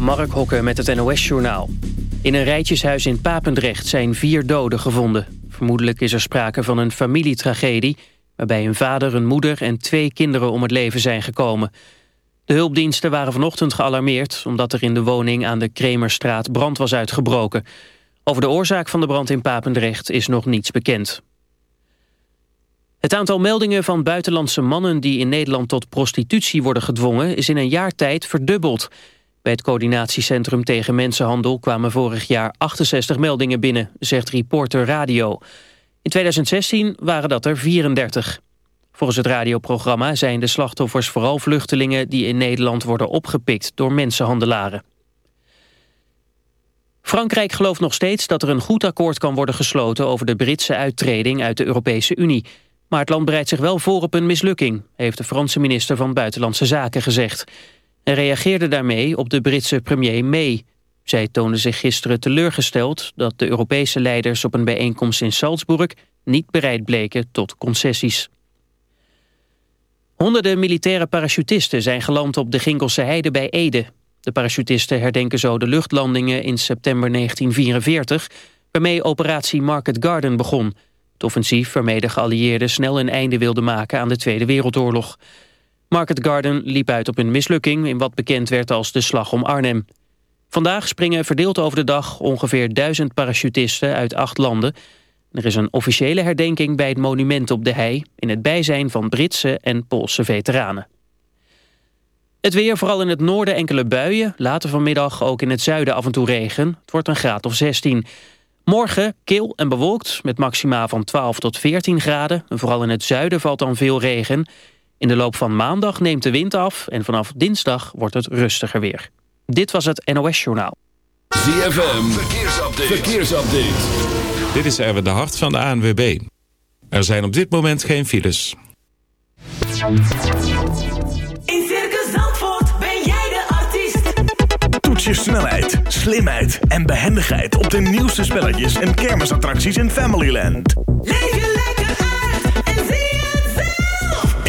Mark Hokke met het NOS-journaal. In een rijtjeshuis in Papendrecht zijn vier doden gevonden. Vermoedelijk is er sprake van een familietragedie... waarbij een vader, een moeder en twee kinderen om het leven zijn gekomen. De hulpdiensten waren vanochtend gealarmeerd... omdat er in de woning aan de Kremerstraat brand was uitgebroken. Over de oorzaak van de brand in Papendrecht is nog niets bekend. Het aantal meldingen van buitenlandse mannen die in Nederland tot prostitutie worden gedwongen is in een jaar tijd verdubbeld. Bij het coördinatiecentrum tegen mensenhandel kwamen vorig jaar 68 meldingen binnen, zegt Reporter Radio. In 2016 waren dat er 34. Volgens het radioprogramma zijn de slachtoffers vooral vluchtelingen die in Nederland worden opgepikt door mensenhandelaren. Frankrijk gelooft nog steeds dat er een goed akkoord kan worden gesloten over de Britse uittreding uit de Europese Unie. Maar het land bereidt zich wel voor op een mislukking, heeft de Franse minister van Buitenlandse Zaken gezegd. En reageerde daarmee op de Britse premier May. Zij toonde zich gisteren teleurgesteld dat de Europese leiders op een bijeenkomst in Salzburg niet bereid bleken tot concessies. Honderden militaire parachutisten zijn geland op de Ginkelse Heide bij Ede. De parachutisten herdenken zo de luchtlandingen in september 1944... waarmee operatie Market Garden begon... Het offensief waarmee de geallieerden snel een einde wilden maken aan de Tweede Wereldoorlog. Market Garden liep uit op een mislukking in wat bekend werd als de Slag om Arnhem. Vandaag springen verdeeld over de dag ongeveer duizend parachutisten uit acht landen. Er is een officiële herdenking bij het monument op de hei... in het bijzijn van Britse en Poolse veteranen. Het weer, vooral in het noorden enkele buien. Later vanmiddag ook in het zuiden af en toe regen. Het wordt een graad of 16. Morgen kil en bewolkt met maxima van 12 tot 14 graden. Vooral in het zuiden valt dan veel regen. In de loop van maandag neemt de wind af en vanaf dinsdag wordt het rustiger weer. Dit was het NOS Journaal. ZFM, verkeersupdate. verkeersupdate. Dit is Erwin de Hart van de ANWB. Er zijn op dit moment geen files. je snelheid, slimheid en behendigheid op de nieuwste spelletjes en kermisattracties in Familyland. Leef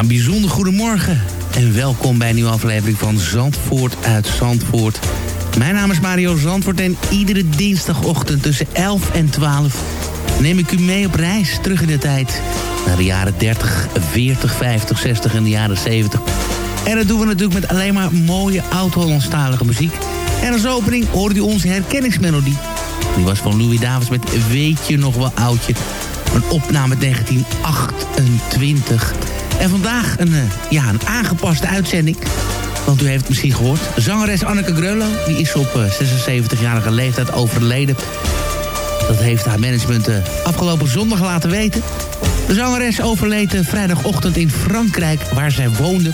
Een bijzonder goedemorgen. En welkom bij een nieuwe aflevering van Zandvoort uit Zandvoort. Mijn naam is Mario Zandvoort en iedere dinsdagochtend tussen 11 en 12... neem ik u mee op reis terug in de tijd. Naar de jaren 30, 40, 50, 60 en de jaren 70. En dat doen we natuurlijk met alleen maar mooie oud-Hollandstalige muziek. En als opening hoorde u onze herkenningsmelodie. Die was van Louis Davids met Weet je nog wel oudje. Een opname uit 1928. En vandaag een, eh, ja, een aangepaste uitzending. Want u heeft het misschien gehoord. Zangeres Anneke Greulow, die is op eh, 76-jarige leeftijd overleden. Dat heeft haar management eh, afgelopen zondag laten weten. De zangeres overleed eh, vrijdagochtend in Frankrijk, waar zij woonde.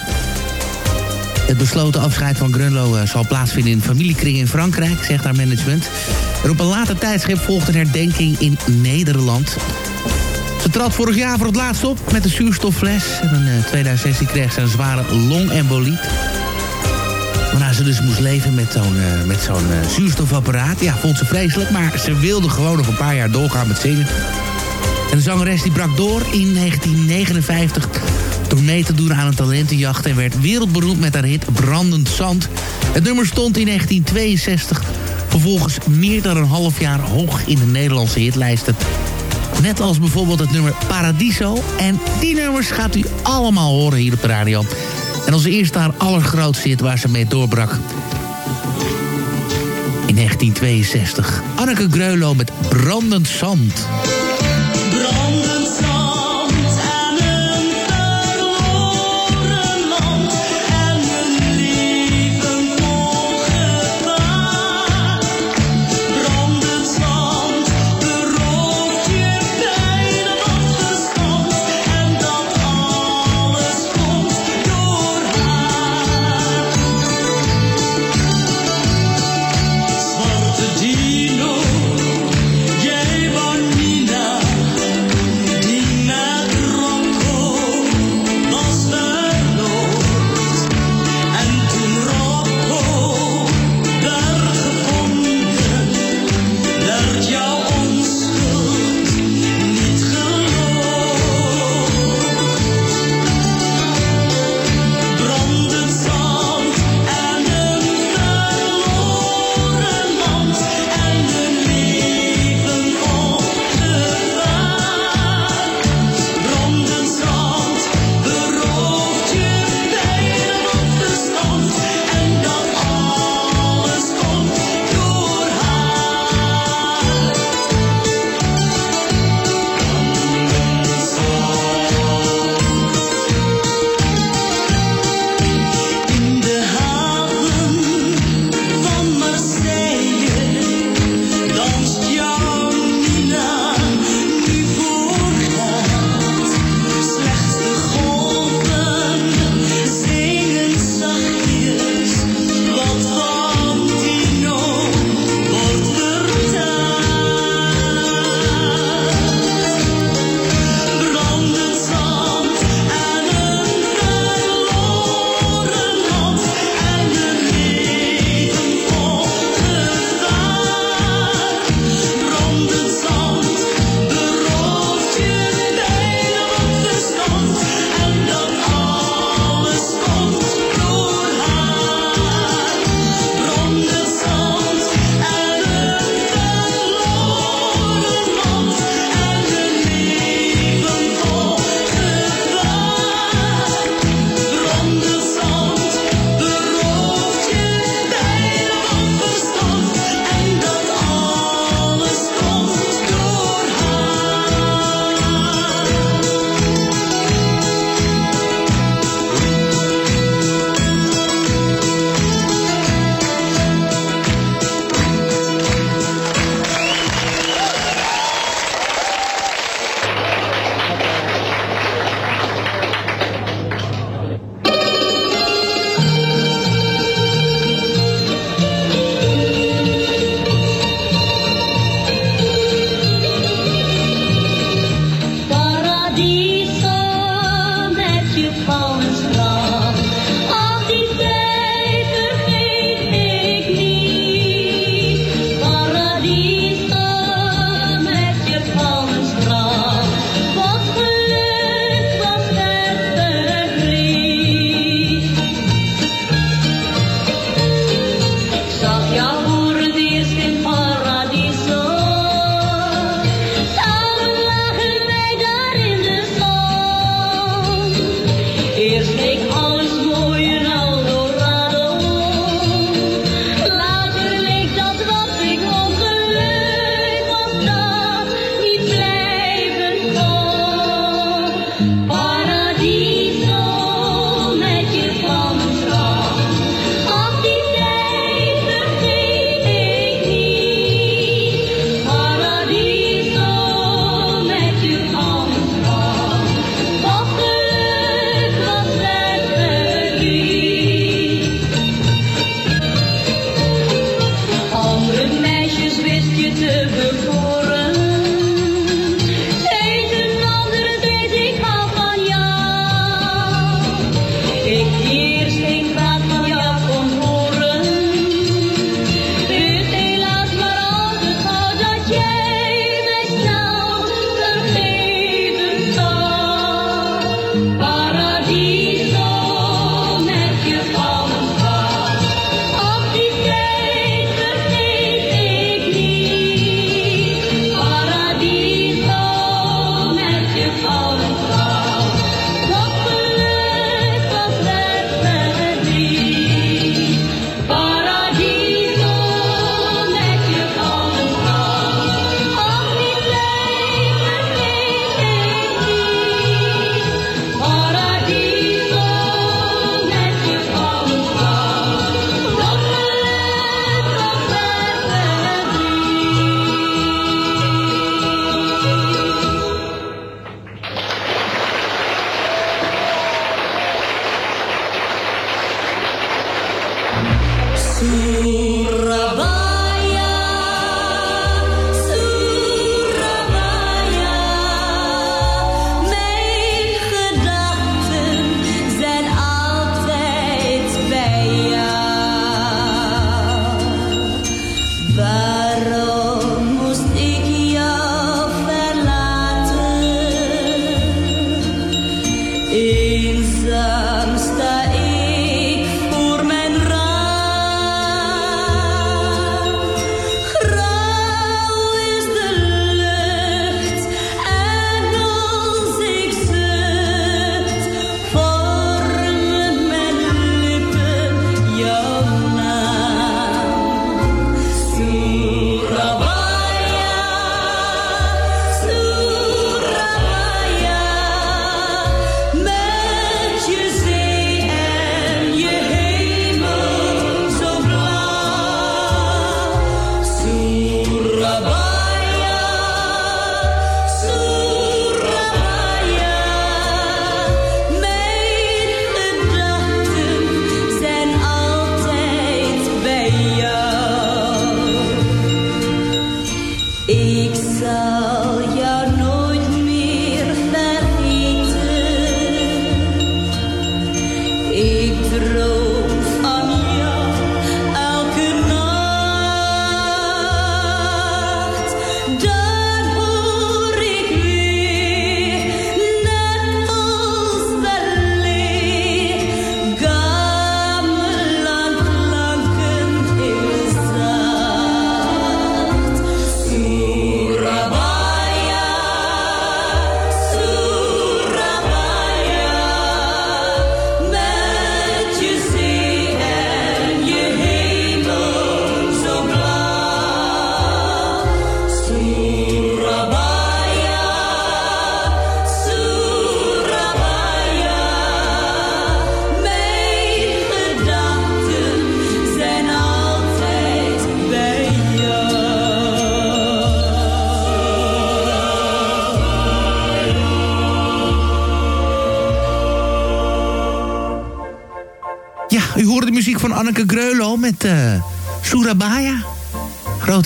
Het besloten afscheid van Grunlo eh, zal plaatsvinden in familiekring in Frankrijk, zegt haar management. En op een later tijdschip volgt een herdenking in Nederland. Ze trad vorig jaar voor het laatst op met een zuurstoffles. En in eh, 2016 kreeg ze een zware longembolie. Waarna ze dus moest leven met zo'n eh, eh, zuurstofapparaat. Ja, vond ze vreselijk, maar ze wilde gewoon nog een paar jaar doorgaan met zingen. En de zangeres die brak door in 1959 door mee te doen aan een talentenjacht... en werd wereldberoemd met haar hit Brandend Zand. Het nummer stond in 1962 vervolgens meer dan een half jaar hoog in de Nederlandse hitlijsten. Net als bijvoorbeeld het nummer Paradiso. En die nummers gaat u allemaal horen hier op de radio. En onze eerste haar allergrootste hit waar ze mee doorbrak. In 1962. Anneke Greulow met Brandend Zand.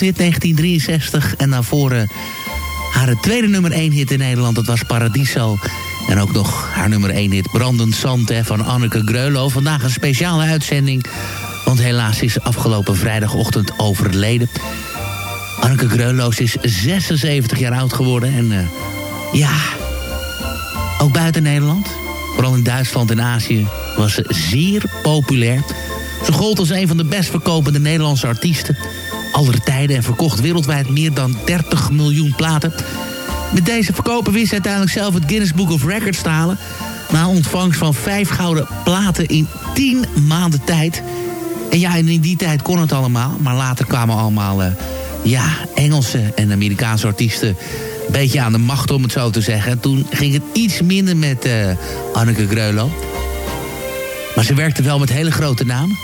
Hit 1963. En daarvoor eh, haar tweede nummer 1 hit in Nederland, dat was Paradiso. En ook nog haar nummer 1 hit Brandend Zand hè, van Anneke Greulow. Vandaag een speciale uitzending, want helaas is ze afgelopen vrijdagochtend overleden. Anneke Greulow is 76 jaar oud geworden en eh, ja, ook buiten Nederland, vooral in Duitsland en Azië, was ze zeer populair. Ze gold als een van de best verkopende Nederlandse artiesten aller tijden en verkocht wereldwijd meer dan 30 miljoen platen. Met deze verkopen wist ze uiteindelijk zelf het Guinness Book of Records te halen. Na ontvangst van vijf gouden platen in 10 maanden tijd. En ja, in die tijd kon het allemaal. Maar later kwamen allemaal eh, ja, Engelse en Amerikaanse artiesten... een beetje aan de macht, om het zo te zeggen. En toen ging het iets minder met eh, Anneke Greulow. Maar ze werkte wel met hele grote namen.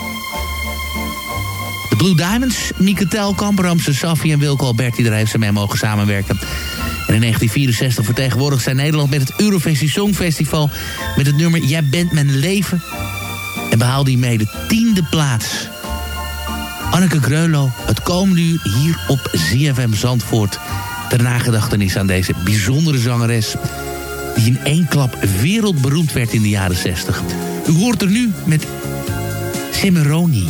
Blue Diamonds, Mieke Telkamp, Ramse Safi en Wilco Alberti... daar heeft ze mee mogen samenwerken. En in 1964 vertegenwoordigde zij Nederland met het Eurovisie Songfestival... met het nummer Jij bent mijn leven. En behaalde hiermee de tiende plaats. Anneke Greulow, het komende uur hier op ZFM Zandvoort... ter nagedachtenis aan deze bijzondere zangeres... die in één klap wereldberoemd werd in de jaren 60. U hoort er nu met Cimarroni.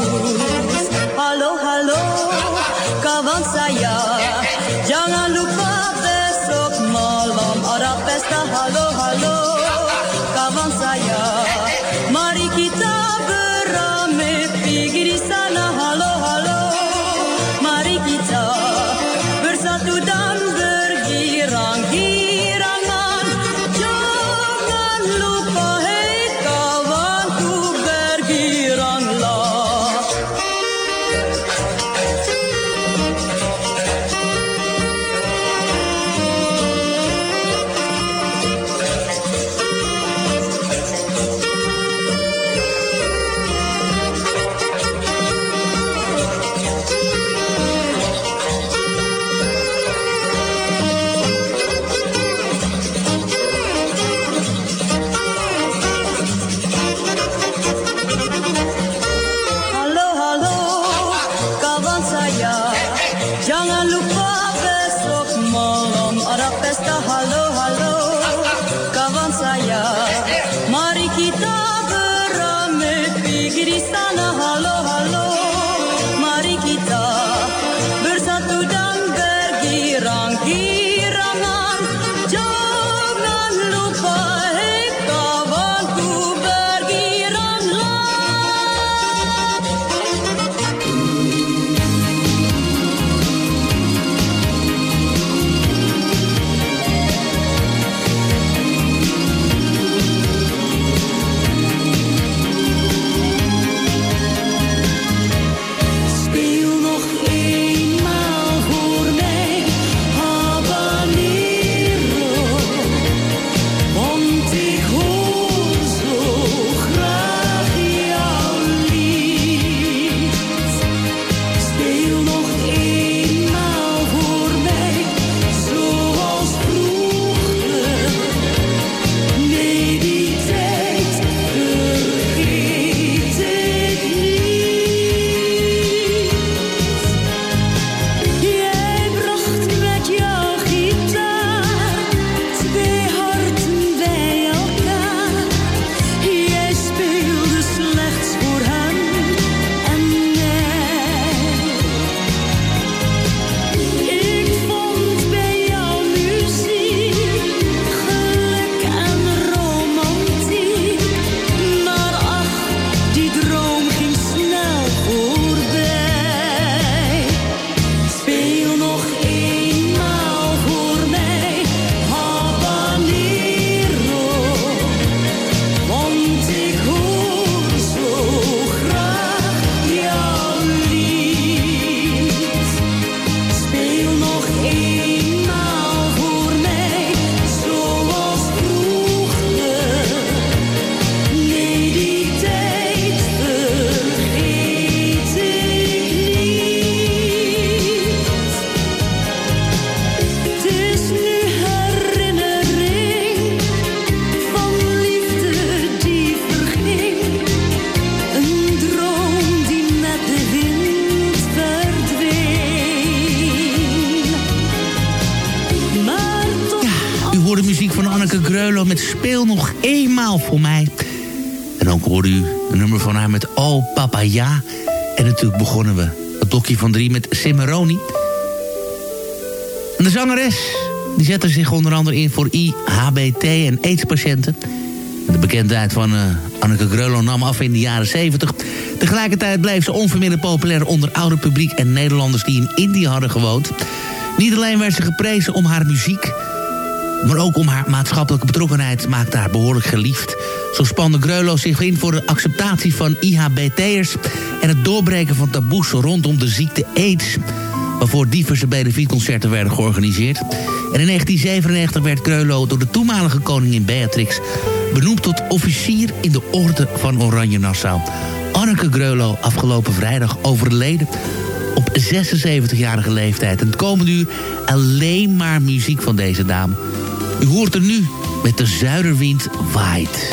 Bagus. Halo, halo, kawan saya. Jangan lupa besok malam ada pesta hallo, hallo, Kavansaya. Marikita berame, En natuurlijk begonnen we het dokje van drie met Cimaroni. En de zangeres die zette zich onder andere in voor IHBT en AIDS-patiënten. En De bekendheid van eh, Anneke Greulow nam af in de jaren 70. Tegelijkertijd bleef ze onverminderd populair onder ouder publiek en Nederlanders die in India hadden gewoond. Niet alleen werd ze geprezen om haar muziek, maar ook om haar maatschappelijke betrokkenheid maakte haar behoorlijk geliefd. Zo spande Greulow zich in voor de acceptatie van IHBT'ers... en het doorbreken van taboes rondom de ziekte AIDS... waarvoor diverse benefietconcerten werden georganiseerd. En in 1997 werd Greulow door de toenmalige koningin Beatrix... benoemd tot officier in de Orde van Oranje Nassau. Anneke Greulow afgelopen vrijdag overleden op 76-jarige leeftijd. En het komende uur alleen maar muziek van deze dame. U hoort er nu met de zuiderwind waait.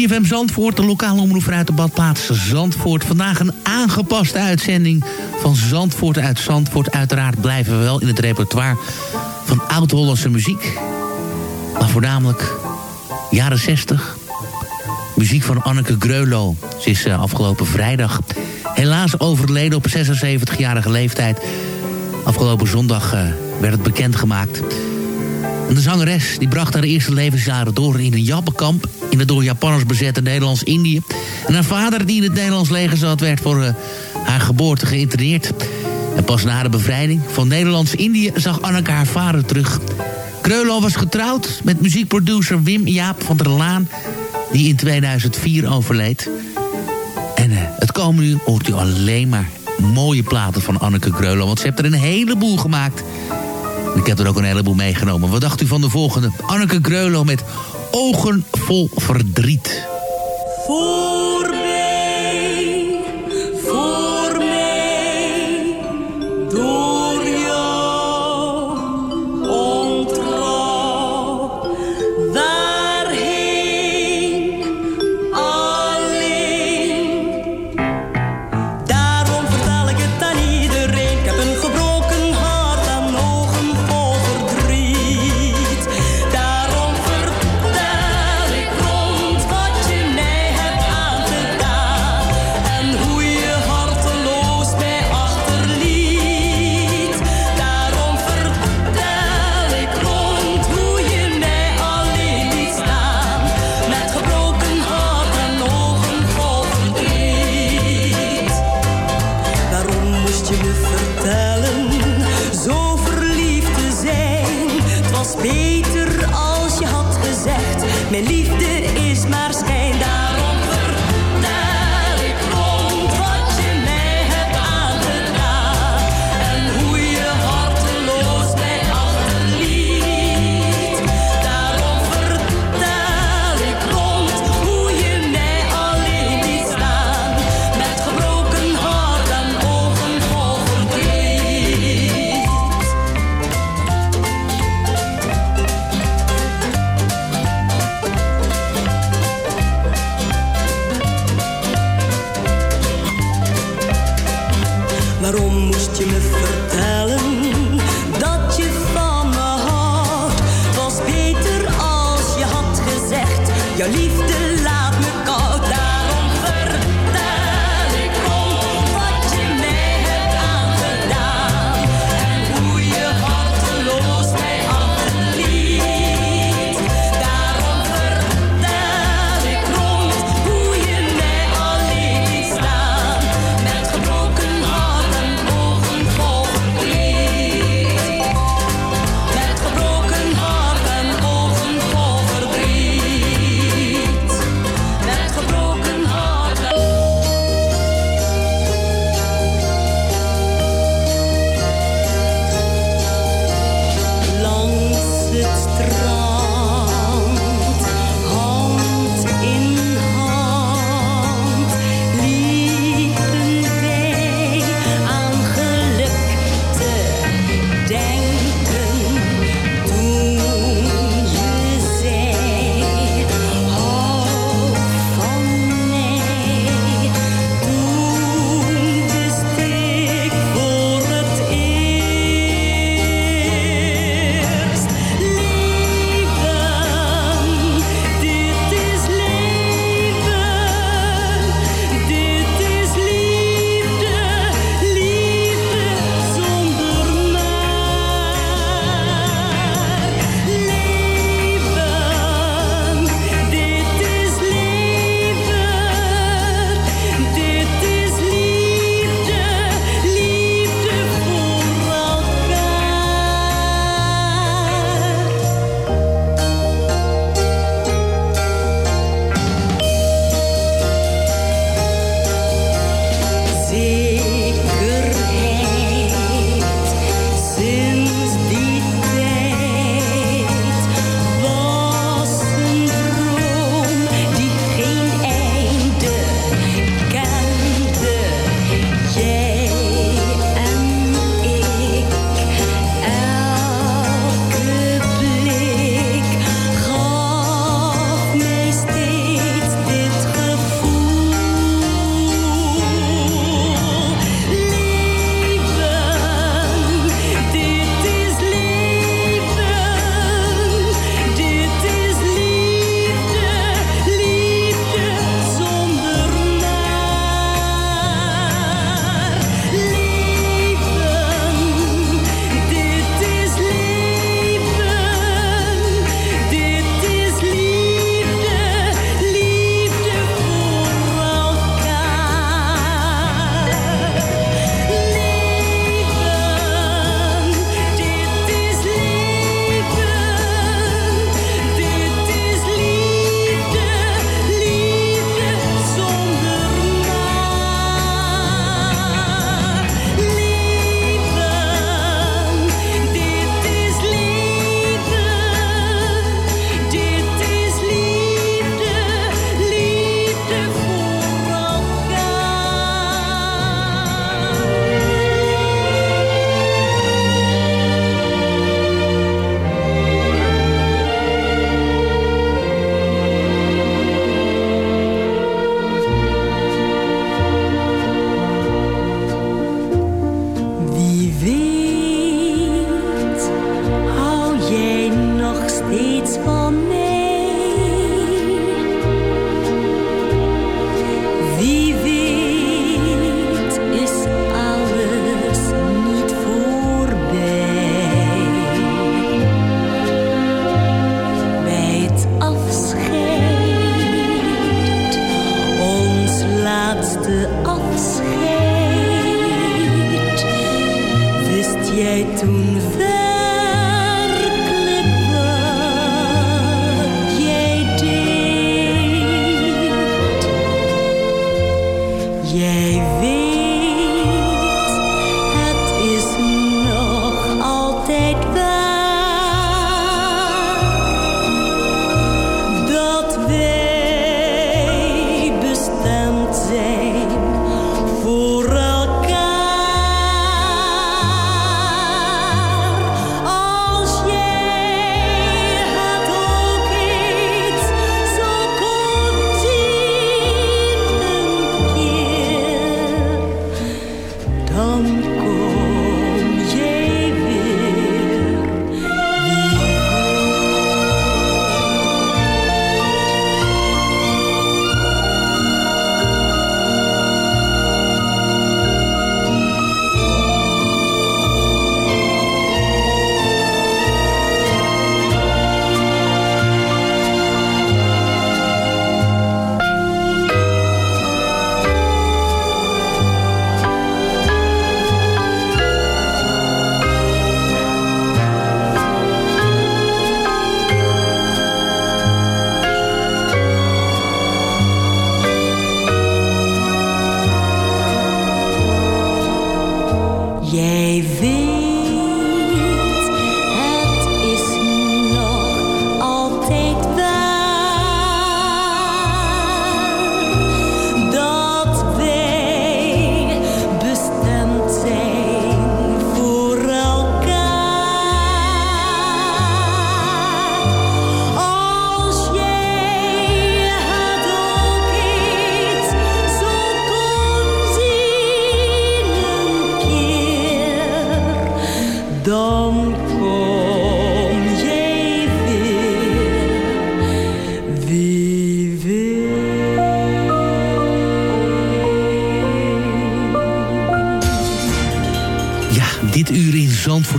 CFM Zandvoort, de lokale omroep uit de badplaats Zandvoort. Vandaag een aangepaste uitzending van Zandvoort uit Zandvoort. Uiteraard blijven we wel in het repertoire van oud-Hollandse muziek. Maar voornamelijk jaren 60. Muziek van Anneke Greulow. Ze is eh, afgelopen vrijdag helaas overleden op 76-jarige leeftijd. Afgelopen zondag eh, werd het bekendgemaakt... De zangeres die bracht haar eerste levensjaren door in een jappenkamp... in het door Japanners bezette Nederlands-Indië. En haar vader, die in het Nederlands leger zat, werd voor eh, haar geboorte geïnterneerd. En pas na de bevrijding van Nederlands-Indië zag Anneke haar vader terug. Kreulo was getrouwd met muziekproducer Wim Jaap van der Laan... die in 2004 overleed. En eh, het komen nu hoort u alleen maar mooie platen van Anneke Kreulo... want ze heeft er een heleboel gemaakt... Ik heb er ook een heleboel meegenomen. Wat dacht u van de volgende? Anneke Greulow met Ogen vol verdriet.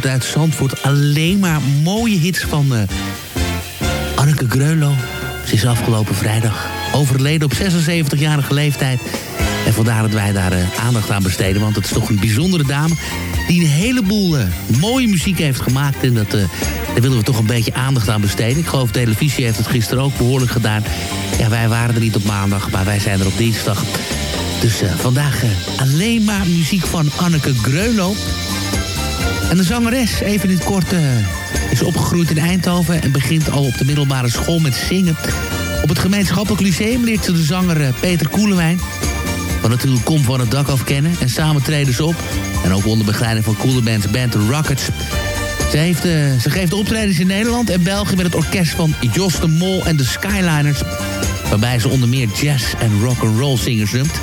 Uit Zandvoort. Alleen maar mooie hits van eh, Anneke Greulow. Ze is afgelopen vrijdag overleden op 76-jarige leeftijd. En vandaar dat wij daar eh, aandacht aan besteden. Want het is toch een bijzondere dame die een heleboel eh, mooie muziek heeft gemaakt. En dat, daar willen we toch een beetje aandacht aan besteden. Ik geloof televisie heeft het gisteren ook behoorlijk gedaan. Ja, wij waren er niet op maandag, maar wij zijn er op dinsdag. Dus vandaag alleen maar muziek van Anneke Greulow. En de zangeres, even in het kort, eh, is opgegroeid in Eindhoven... en begint al op de middelbare school met zingen. Op het gemeenschappelijk lyceum leert ze de zanger eh, Peter Koelewijn... van natuurlijk Kom van het dak af kennen. En samen treden ze op. En ook onder begeleiding van bands Band The Rockets. Ze, heeft, eh, ze geeft optredens in Nederland en België... met het orkest van Jos de Mol en de Skyliners... waarbij ze onder meer jazz en rock'n'roll zingers noemt.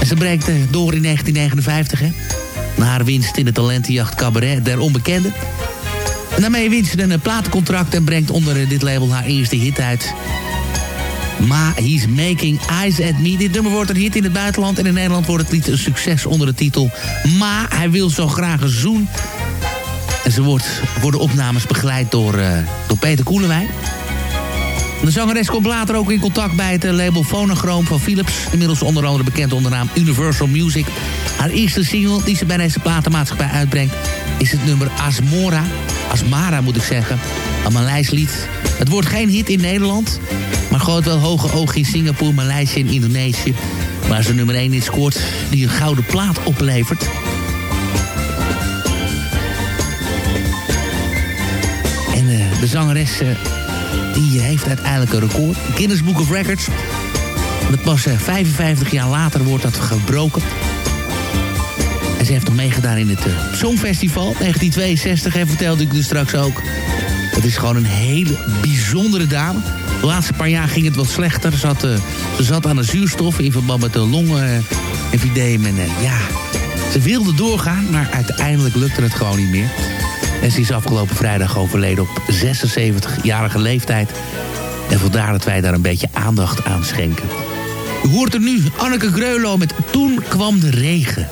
En ze breekt door in 1959, hè. Na haar winst in de talentenjacht Cabaret der Onbekende. En daarmee wint ze een platencontract en brengt onder dit label haar eerste hit uit. Ma, he's making eyes at me. Dit nummer wordt een hit in het buitenland en in Nederland wordt het lied een succes onder de titel Ma, hij wil zo graag een zoen. En ze wordt, worden opnames begeleid door, eh, door Peter Koelewijn. De zangeres komt later ook in contact bij het eh, label Phonogram van Philips. Inmiddels onder andere bekend onder naam Universal Music. Haar eerste single die ze bij deze platenmaatschappij uitbrengt... is het nummer Asmora. Asmara moet ik zeggen. Een Maleis lied. Het wordt geen hit in Nederland... maar gooit wel hoge ogen in Singapore, Maleisië en Indonesië... waar ze nummer 1 in scoort die een gouden plaat oplevert... En eh, de zangeres eh, die heeft uiteindelijk een record. Guinness Book of Records. Dat pas eh, 55 jaar later wordt dat gebroken. En ze heeft nog meegedaan in het eh, Songfestival 1962. En vertelde ik dus straks ook. Het is gewoon een hele bijzondere dame. De laatste paar jaar ging het wat slechter. Ze, had, eh, ze zat aan de zuurstof in verband met de longemfydeem. En eh, ja, ze wilde doorgaan, maar uiteindelijk lukte het gewoon niet meer. En ze is afgelopen vrijdag overleden op 76-jarige leeftijd. En vandaar dat wij daar een beetje aandacht aan schenken. Hoort er nu Anneke Greulow met Toen kwam de regen.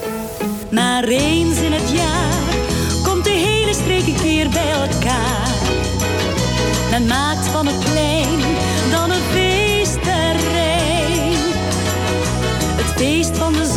Maar eens in het jaar komt de hele streek keer bij elkaar. Men maakt van het plein dan een feestterrein. Het feest van de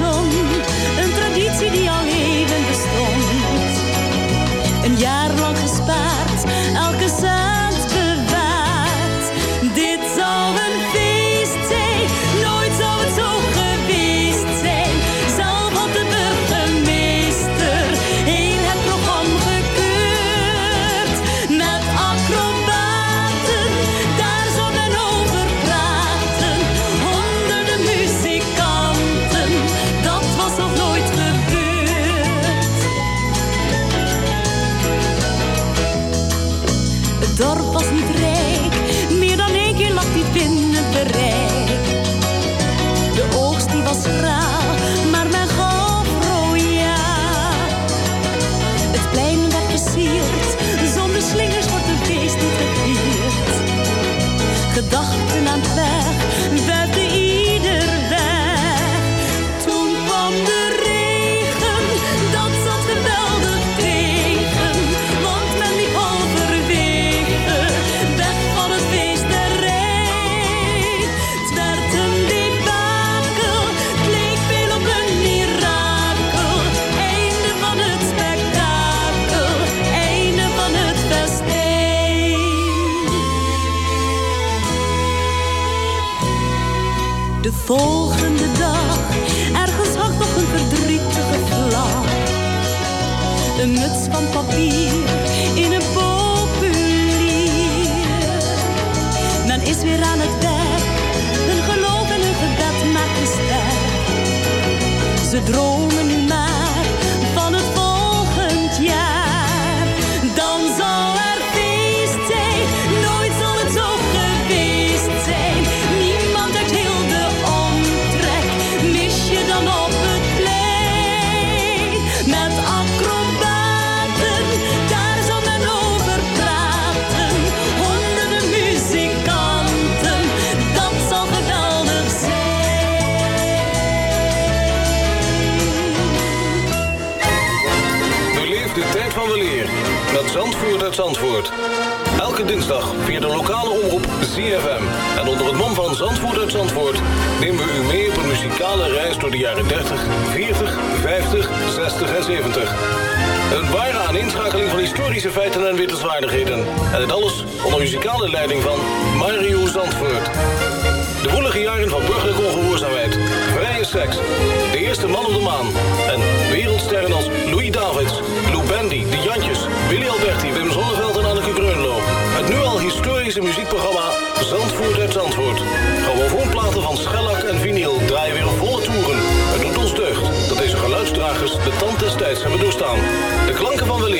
van.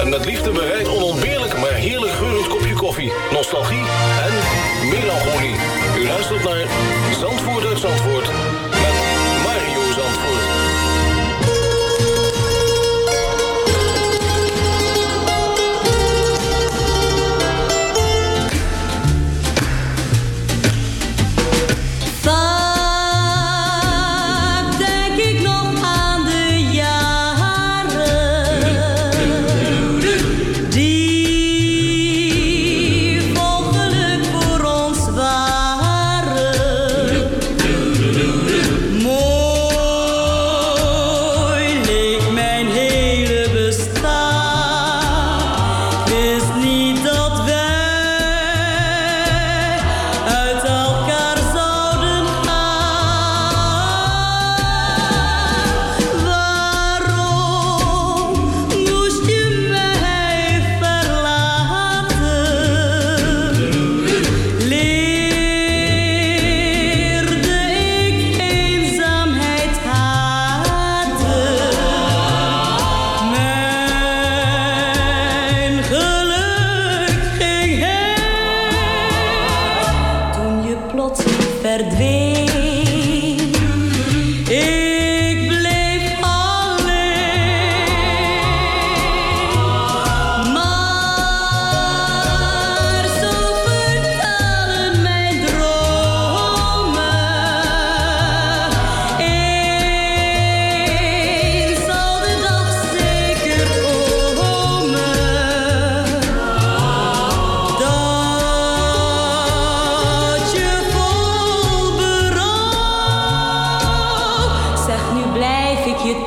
En met liefde bereid onontbeerlijk, maar heerlijk geurend kopje koffie, nostalgie en melancholie. U luistert naar Zandvoort uit Zandvoort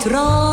trouw.